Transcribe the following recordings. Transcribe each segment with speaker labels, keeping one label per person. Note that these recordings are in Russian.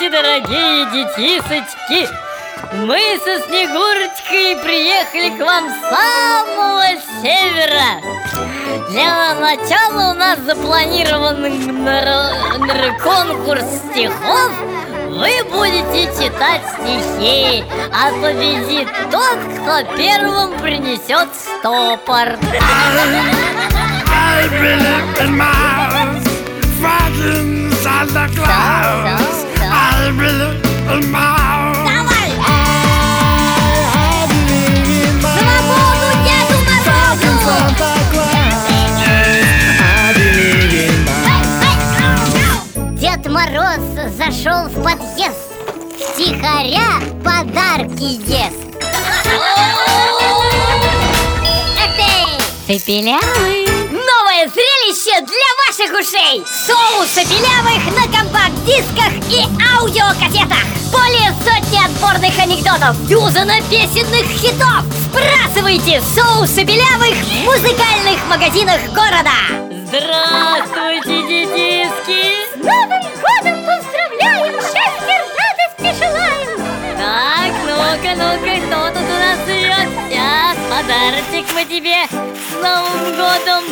Speaker 1: дорогие детисочки! Мы со Снегурочкой приехали к вам с самого севера. Для начала у нас запланирован конкурс стихов. Вы будете читать стихи А победит тот, кто первым принесет стопор.
Speaker 2: I believe in
Speaker 3: Мороз зашел в подъезд Тихоря подарки ест!
Speaker 1: Цепелявый
Speaker 3: Новое зрелище для ваших ушей! Соусы белявых на компакт-дисках и аудиокассетах! Более сотни отборных анекдотов, дюзана песенных хитов! Сбрасывайте соусы белявых в музыкальных магазинах города!
Speaker 1: Ну-ка, ну-ка, кто тут у нас живет? Сейчас, подарочек мы тебе с Новым годом!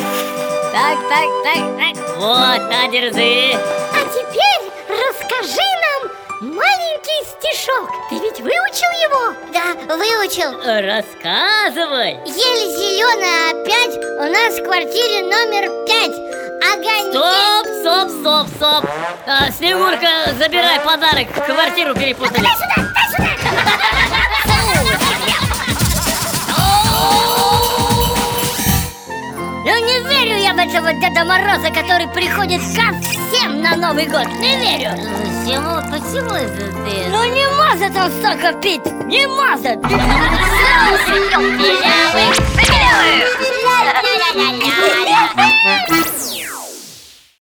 Speaker 1: Так, так, так, так, вот, на, держи!
Speaker 3: А теперь расскажи нам маленький стишок Ты ведь выучил его? Да, выучил
Speaker 1: Рассказывай!
Speaker 3: Еле зеленая опять у нас в квартире номер пять Огоньки
Speaker 1: Стоп, стоп, стоп, стоп! А, Снегурка, забирай подарок, квартиру перепутали!
Speaker 3: Дай сюда Ну не верю я в этого Деда Мороза, который приходит ко всем на Новый год. Не верю.
Speaker 1: Почему, почему это ты?
Speaker 3: Ну не может он столько пить, не может